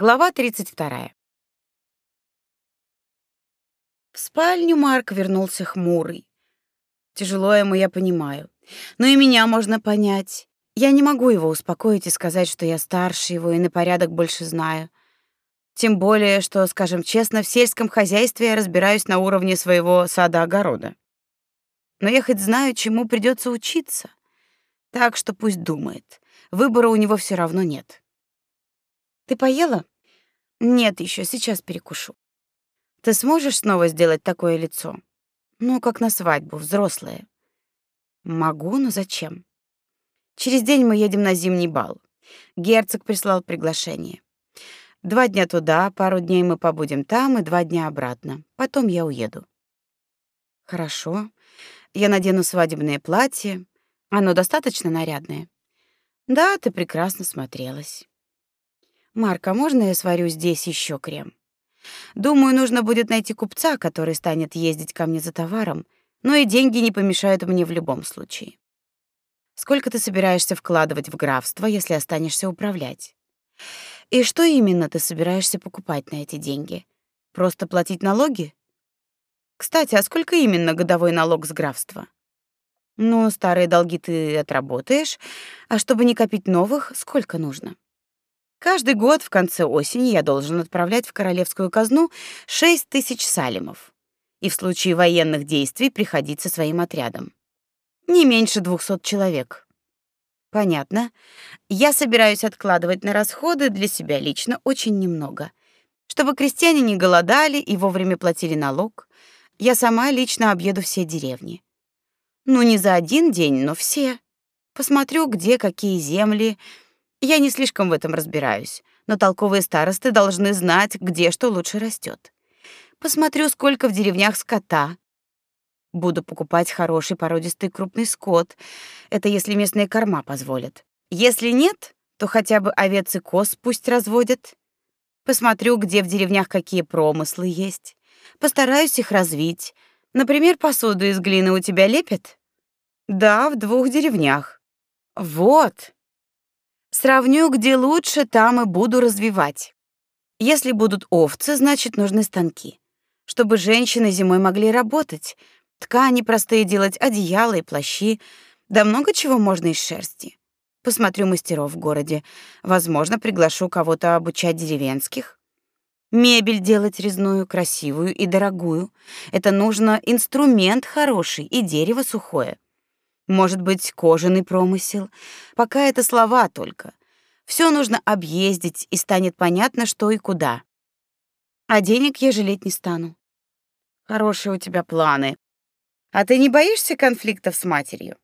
Глава 32. В спальню Марк вернулся хмурый. Тяжело ему, я понимаю. Но и меня можно понять. Я не могу его успокоить и сказать, что я старше его и на порядок больше знаю. Тем более, что, скажем честно, в сельском хозяйстве я разбираюсь на уровне своего сада-огорода. Но я хоть знаю, чему придется учиться. Так что пусть думает. Выбора у него все равно нет. Ты поела? Нет, еще сейчас перекушу. Ты сможешь снова сделать такое лицо? Ну, как на свадьбу, взрослое. Могу, но зачем? Через день мы едем на зимний бал. Герцог прислал приглашение. Два дня туда, пару дней мы побудем там и два дня обратно. Потом я уеду. Хорошо. Я надену свадебное платье. Оно достаточно нарядное. Да, ты прекрасно смотрелась. Марка, можно я сварю здесь еще крем? Думаю, нужно будет найти купца, который станет ездить ко мне за товаром, но и деньги не помешают мне в любом случае. Сколько ты собираешься вкладывать в графство, если останешься управлять? И что именно ты собираешься покупать на эти деньги? Просто платить налоги? Кстати, а сколько именно годовой налог с графства? Ну, старые долги ты отработаешь, а чтобы не копить новых, сколько нужно? Каждый год в конце осени я должен отправлять в королевскую казну шесть тысяч салимов и в случае военных действий приходить со своим отрядом. Не меньше двухсот человек. Понятно. Я собираюсь откладывать на расходы для себя лично очень немного, чтобы крестьяне не голодали и вовремя платили налог. Я сама лично объеду все деревни. Ну не за один день, но все. Посмотрю, где какие земли, я не слишком в этом разбираюсь, но толковые старосты должны знать, где что лучше растет. Посмотрю, сколько в деревнях скота. Буду покупать хороший породистый крупный скот. Это если местные корма позволят. Если нет, то хотя бы овец и коз пусть разводят. Посмотрю, где в деревнях какие промыслы есть. Постараюсь их развить. Например, посуду из глины у тебя лепят? Да, в двух деревнях. Вот. Сравню, где лучше, там и буду развивать. Если будут овцы, значит, нужны станки, чтобы женщины зимой могли работать, ткани простые делать, одеяла и плащи, да много чего можно из шерсти. Посмотрю мастеров в городе, возможно, приглашу кого-то обучать деревенских. Мебель делать резную, красивую и дорогую. Это нужно инструмент хороший и дерево сухое. Может быть, кожаный промысел. Пока это слова только. Все нужно объездить, и станет понятно, что и куда. А денег я жалеть не стану. Хорошие у тебя планы. А ты не боишься конфликтов с матерью?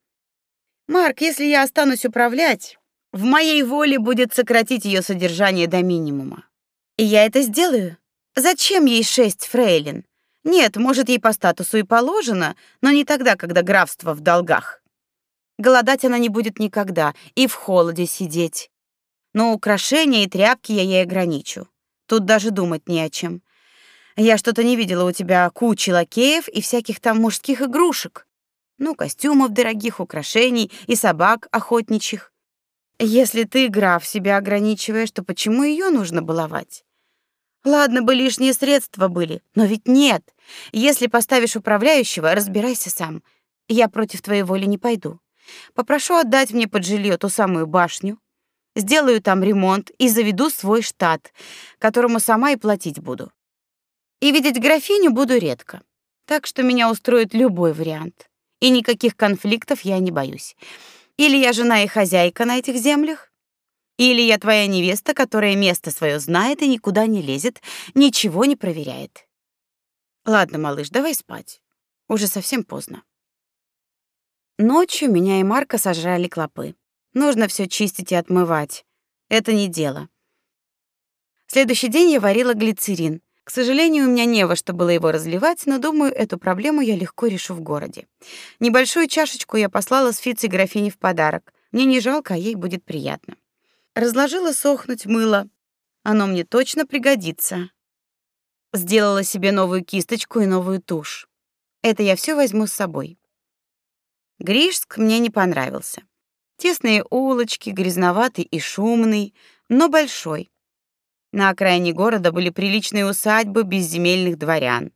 Марк, если я останусь управлять, в моей воле будет сократить ее содержание до минимума. И я это сделаю. Зачем ей шесть фрейлин? Нет, может, ей по статусу и положено, но не тогда, когда графство в долгах. Голодать она не будет никогда и в холоде сидеть. Но украшения и тряпки я ей ограничу. Тут даже думать не о чем. Я что-то не видела у тебя кучи лакеев и всяких там мужских игрушек. Ну, костюмов дорогих, украшений и собак охотничьих. Если ты, граф, себя ограничиваешь, то почему ее нужно баловать? Ладно бы лишние средства были, но ведь нет. Если поставишь управляющего, разбирайся сам. Я против твоей воли не пойду. Попрошу отдать мне под жилье ту самую башню, сделаю там ремонт и заведу свой штат, которому сама и платить буду. И видеть графиню буду редко. Так что меня устроит любой вариант. И никаких конфликтов я не боюсь. Или я жена и хозяйка на этих землях, или я твоя невеста, которая место свое знает и никуда не лезет, ничего не проверяет. Ладно, малыш, давай спать. Уже совсем поздно. Ночью меня и Марка сожрали клопы. Нужно все чистить и отмывать. Это не дело. Следующий день я варила глицерин. К сожалению, у меня не во что было его разливать, но думаю, эту проблему я легко решу в городе. Небольшую чашечку я послала с Фицей графине в подарок. Мне не жалко, а ей будет приятно. Разложила сохнуть мыло. Оно мне точно пригодится. Сделала себе новую кисточку и новую тушь. Это я все возьму с собой. Гришск мне не понравился. Тесные улочки, грязноватый и шумный, но большой. На окраине города были приличные усадьбы безземельных дворян.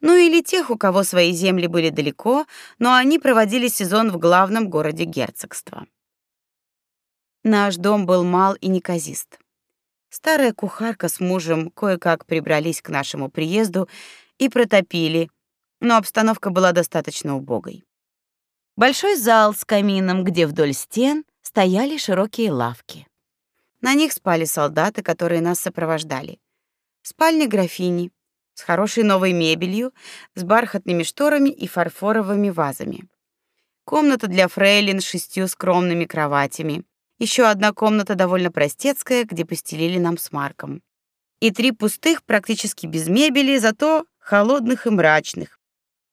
Ну или тех, у кого свои земли были далеко, но они проводили сезон в главном городе герцогства. Наш дом был мал и неказист. Старая кухарка с мужем кое-как прибрались к нашему приезду и протопили, но обстановка была достаточно убогой. Большой зал с камином, где вдоль стен стояли широкие лавки. На них спали солдаты, которые нас сопровождали. Спальня графини с хорошей новой мебелью, с бархатными шторами и фарфоровыми вазами. Комната для фрейлин с шестью скромными кроватями. Еще одна комната довольно простецкая, где постелили нам с Марком. И три пустых, практически без мебели, зато холодных и мрачных.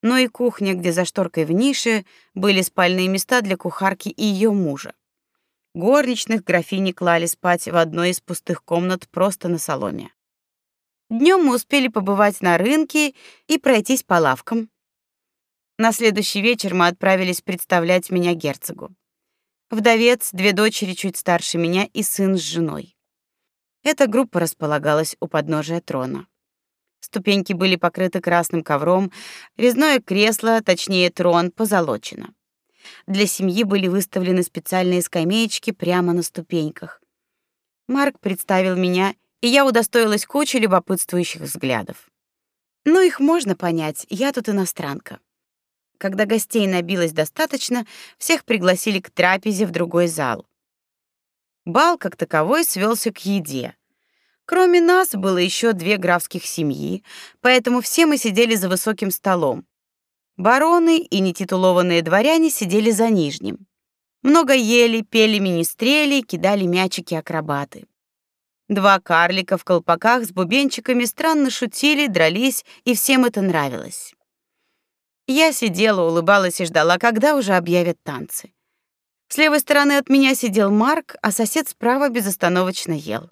Но и кухня, где за шторкой в нише были спальные места для кухарки и ее мужа. Горничных графини клали спать в одной из пустых комнат просто на соломе. Днем мы успели побывать на рынке и пройтись по лавкам. На следующий вечер мы отправились представлять меня герцогу. Вдовец, две дочери чуть старше меня и сын с женой. Эта группа располагалась у подножия трона. Ступеньки были покрыты красным ковром, резное кресло, точнее трон, позолочено. Для семьи были выставлены специальные скамеечки прямо на ступеньках. Марк представил меня, и я удостоилась кучи любопытствующих взглядов. Ну их можно понять, я тут иностранка. Когда гостей набилось достаточно, всех пригласили к трапезе в другой зал. Бал как таковой свелся к еде. Кроме нас было еще две графских семьи, поэтому все мы сидели за высоким столом. Бароны и нетитулованные дворяне сидели за нижним. Много ели, пели министрели, кидали мячики акробаты. Два карлика в колпаках с бубенчиками странно шутили, дрались, и всем это нравилось. Я сидела, улыбалась и ждала, когда уже объявят танцы. С левой стороны от меня сидел Марк, а сосед справа безостановочно ел.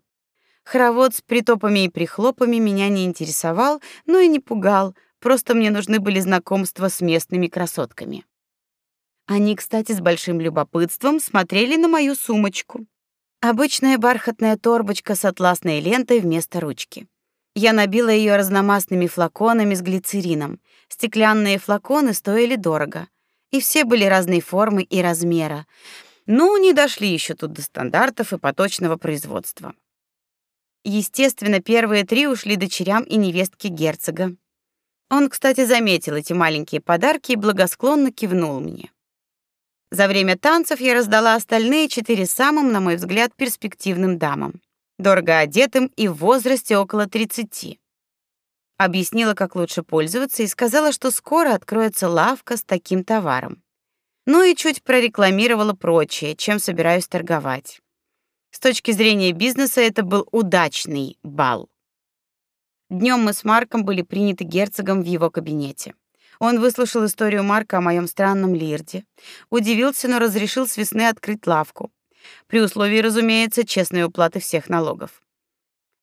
Хоровод с притопами и прихлопами меня не интересовал, но и не пугал, просто мне нужны были знакомства с местными красотками. Они, кстати, с большим любопытством смотрели на мою сумочку. Обычная бархатная торбочка с атласной лентой вместо ручки. Я набила ее разномастными флаконами с глицерином. Стеклянные флаконы стоили дорого, и все были разной формы и размера. Ну, не дошли еще тут до стандартов и поточного производства. Естественно, первые три ушли дочерям и невестке герцога. Он, кстати, заметил эти маленькие подарки и благосклонно кивнул мне. За время танцев я раздала остальные четыре самым, на мой взгляд, перспективным дамам дорого одетым и в возрасте около 30. Объяснила, как лучше пользоваться и сказала, что скоро откроется лавка с таким товаром. Ну и чуть прорекламировала прочее, чем собираюсь торговать. С точки зрения бизнеса это был удачный бал. Днем мы с Марком были приняты герцогом в его кабинете. Он выслушал историю Марка о моем странном лирде, удивился, но разрешил с весны открыть лавку при условии, разумеется, честной уплаты всех налогов.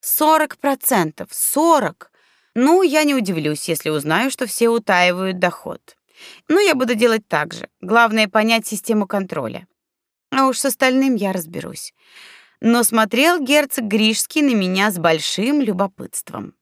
Сорок процентов, сорок. Ну, я не удивлюсь, если узнаю, что все утаивают доход. Но я буду делать так же. Главное понять систему контроля. А уж с остальным я разберусь. Но смотрел герцог Гришский на меня с большим любопытством.